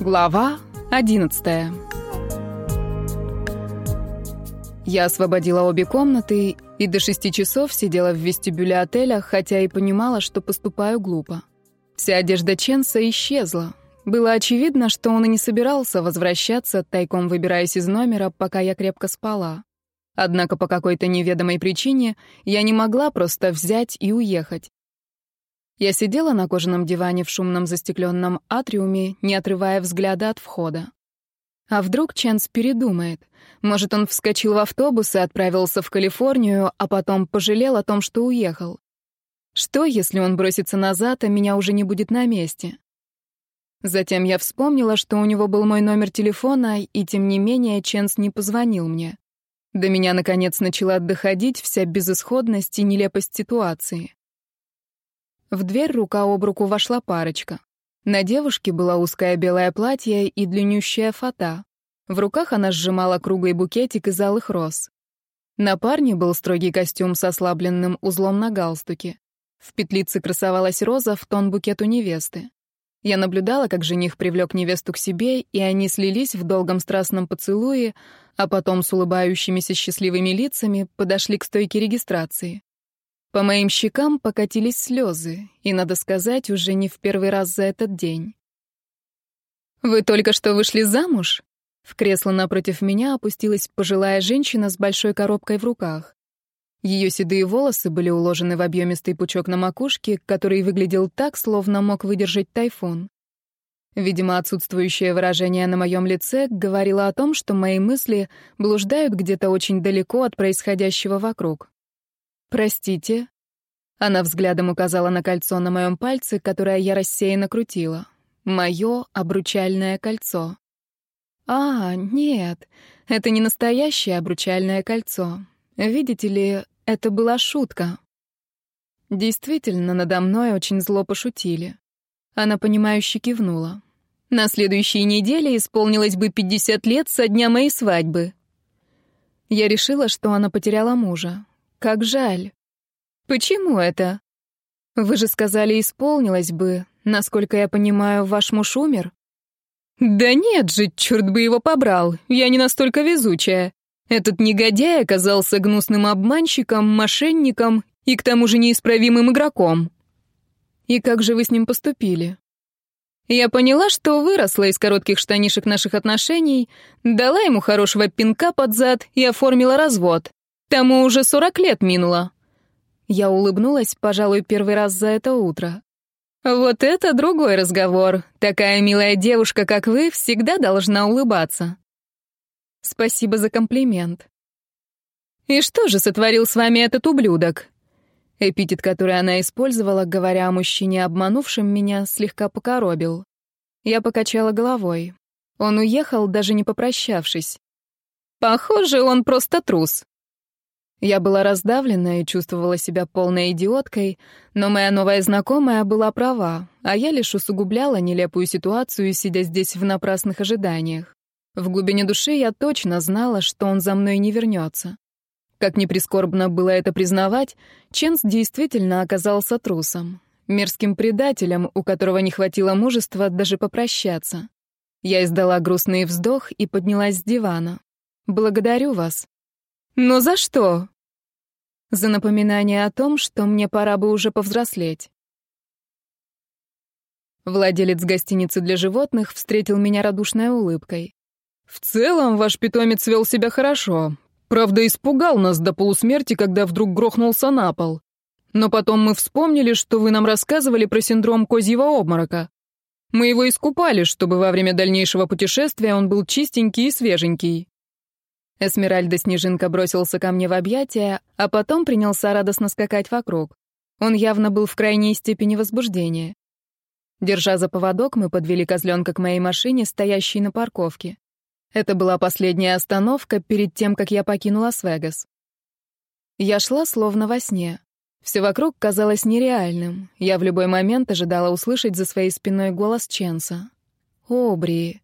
Глава 11 Я освободила обе комнаты и до шести часов сидела в вестибюле отеля, хотя и понимала, что поступаю глупо. Вся одежда Ченса исчезла. Было очевидно, что он и не собирался возвращаться, тайком выбираясь из номера, пока я крепко спала. Однако по какой-то неведомой причине я не могла просто взять и уехать. Я сидела на кожаном диване в шумном застекленном атриуме, не отрывая взгляда от входа. А вдруг Ченс передумает? Может, он вскочил в автобус и отправился в Калифорнию, а потом пожалел о том, что уехал? Что, если он бросится назад, а меня уже не будет на месте? Затем я вспомнила, что у него был мой номер телефона, и тем не менее Ченс не позвонил мне. До меня, наконец, начала доходить вся безысходность и нелепость ситуации. В дверь рука об руку вошла парочка. На девушке было узкое белое платье и длиннющая фата. В руках она сжимала круглый букетик из алых роз. На парне был строгий костюм со ослабленным узлом на галстуке. В петлице красовалась роза в тон букету невесты. Я наблюдала, как жених привлек невесту к себе, и они слились в долгом страстном поцелуе, а потом с улыбающимися счастливыми лицами подошли к стойке регистрации. По моим щекам покатились слезы, и, надо сказать, уже не в первый раз за этот день. «Вы только что вышли замуж?» В кресло напротив меня опустилась пожилая женщина с большой коробкой в руках. Ее седые волосы были уложены в объемистый пучок на макушке, который выглядел так, словно мог выдержать тайфун. Видимо, отсутствующее выражение на моем лице говорило о том, что мои мысли блуждают где-то очень далеко от происходящего вокруг. «Простите?» Она взглядом указала на кольцо на моем пальце, которое я рассеянно крутила. Мое обручальное кольцо. «А, нет, это не настоящее обручальное кольцо. Видите ли, это была шутка». Действительно, надо мной очень зло пошутили. Она, понимающе кивнула. На следующей неделе исполнилось бы 50 лет со дня моей свадьбы. Я решила, что она потеряла мужа. Как жаль. Почему это? Вы же сказали, исполнилось бы. Насколько я понимаю, ваш муж умер? Да нет же, черт бы его побрал. Я не настолько везучая. Этот негодяй оказался гнусным обманщиком, мошенником и к тому же неисправимым игроком. И как же вы с ним поступили? Я поняла, что выросла из коротких штанишек наших отношений, дала ему хорошего пинка под зад и оформила развод. Тому уже сорок лет минуло». Я улыбнулась, пожалуй, первый раз за это утро. «Вот это другой разговор. Такая милая девушка, как вы, всегда должна улыбаться». «Спасибо за комплимент». «И что же сотворил с вами этот ублюдок?» Эпитет, который она использовала, говоря о мужчине, обманувшем меня, слегка покоробил. Я покачала головой. Он уехал, даже не попрощавшись. «Похоже, он просто трус», я была раздавлена и чувствовала себя полной идиоткой, но моя новая знакомая была права, а я лишь усугубляла нелепую ситуацию, сидя здесь в напрасных ожиданиях. В глубине души я точно знала, что он за мной не вернется. Как ни прискорбно было это признавать, Ченс действительно оказался трусом, мерзким предателем, у которого не хватило мужества даже попрощаться. Я издала грустный вздох и поднялась с дивана. «Благодарю вас», но за что? За напоминание о том, что мне пора бы уже повзрослеть. Владелец гостиницы для животных встретил меня радушной улыбкой. В целом, ваш питомец вел себя хорошо. Правда, испугал нас до полусмерти, когда вдруг грохнулся на пол. Но потом мы вспомнили, что вы нам рассказывали про синдром козьего обморока. Мы его искупали, чтобы во время дальнейшего путешествия он был чистенький и свеженький. Эсмеральда Снежинка бросился ко мне в объятия, а потом принялся радостно скакать вокруг. Он явно был в крайней степени возбуждения. Держа за поводок, мы подвели козленка к моей машине, стоящей на парковке. Это была последняя остановка перед тем, как я покинула Свегас. Я шла словно во сне. Все вокруг казалось нереальным. Я в любой момент ожидала услышать за своей спиной голос Ченса. «Обри!»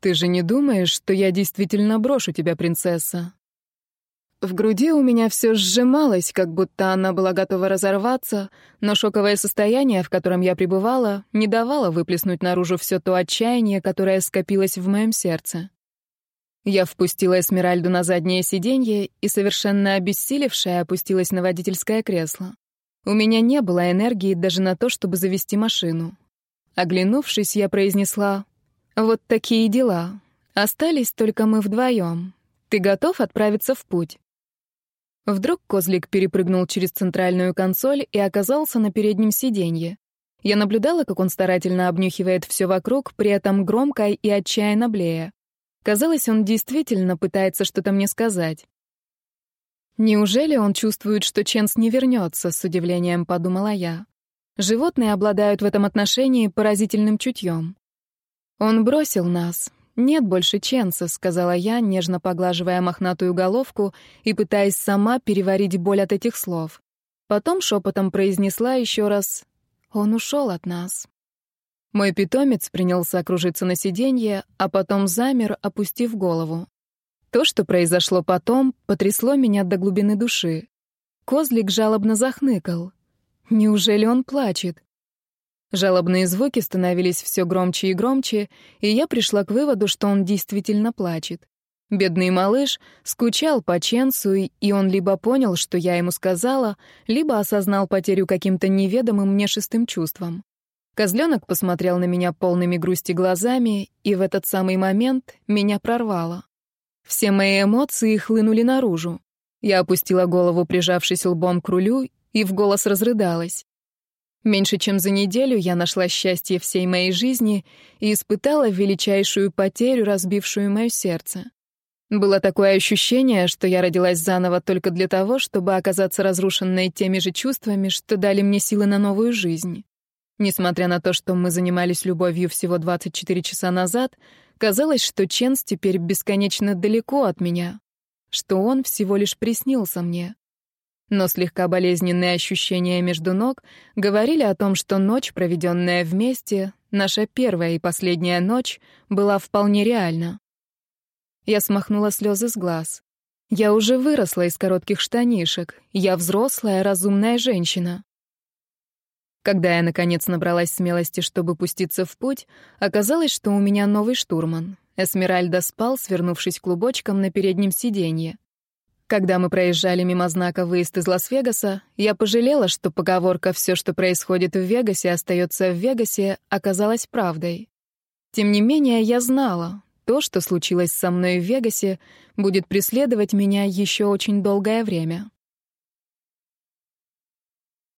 «Ты же не думаешь, что я действительно брошу тебя, принцесса?» В груди у меня все сжималось, как будто она была готова разорваться, но шоковое состояние, в котором я пребывала, не давало выплеснуть наружу все то отчаяние, которое скопилось в моем сердце. Я впустила Эсмеральду на заднее сиденье и, совершенно обессилевшая, опустилась на водительское кресло. У меня не было энергии даже на то, чтобы завести машину. Оглянувшись, я произнесла вот такие дела. Остались только мы вдвоем. Ты готов отправиться в путь? Вдруг козлик перепрыгнул через центральную консоль и оказался на переднем сиденье. Я наблюдала, как он старательно обнюхивает все вокруг, при этом громко и отчаянно блея. Казалось, он действительно пытается что-то мне сказать. «Неужели он чувствует, что Ченс не вернется?» — с удивлением подумала я. Животные обладают в этом отношении поразительным чутьем. Он бросил нас. Нет больше Ченса, сказала я, нежно поглаживая мохнатую головку и пытаясь сама переварить боль от этих слов. Потом шепотом произнесла еще раз «Он ушел от нас». Мой питомец принялся окружиться на сиденье, а потом замер, опустив голову. То, что произошло потом, потрясло меня до глубины души. Козлик жалобно захныкал. Неужели он плачет? Жалобные звуки становились все громче и громче, и я пришла к выводу, что он действительно плачет. Бедный малыш скучал по Ченсу, и он либо понял, что я ему сказала, либо осознал потерю каким-то неведомым мне шестым чувством. Козленок посмотрел на меня полными грусти глазами, и в этот самый момент меня прорвало. Все мои эмоции хлынули наружу. Я опустила голову, прижавшись лбом к рулю, и в голос разрыдалась. Меньше чем за неделю я нашла счастье всей моей жизни и испытала величайшую потерю, разбившую мое сердце. Было такое ощущение, что я родилась заново только для того, чтобы оказаться разрушенной теми же чувствами, что дали мне силы на новую жизнь. Несмотря на то, что мы занимались любовью всего 24 часа назад, казалось, что Ченс теперь бесконечно далеко от меня, что он всего лишь приснился мне но слегка болезненные ощущения между ног говорили о том, что ночь, проведенная вместе, наша первая и последняя ночь, была вполне реальна. Я смахнула слезы с глаз. Я уже выросла из коротких штанишек. Я взрослая, разумная женщина. Когда я, наконец, набралась смелости, чтобы пуститься в путь, оказалось, что у меня новый штурман. Эсмеральда спал, свернувшись клубочком на переднем сиденье. Когда мы проезжали мимо знака «Выезд из Лас-Вегаса», я пожалела, что поговорка «все, что происходит в Вегасе, остается в Вегасе» оказалась правдой. Тем не менее, я знала, то, что случилось со мной в Вегасе, будет преследовать меня еще очень долгое время.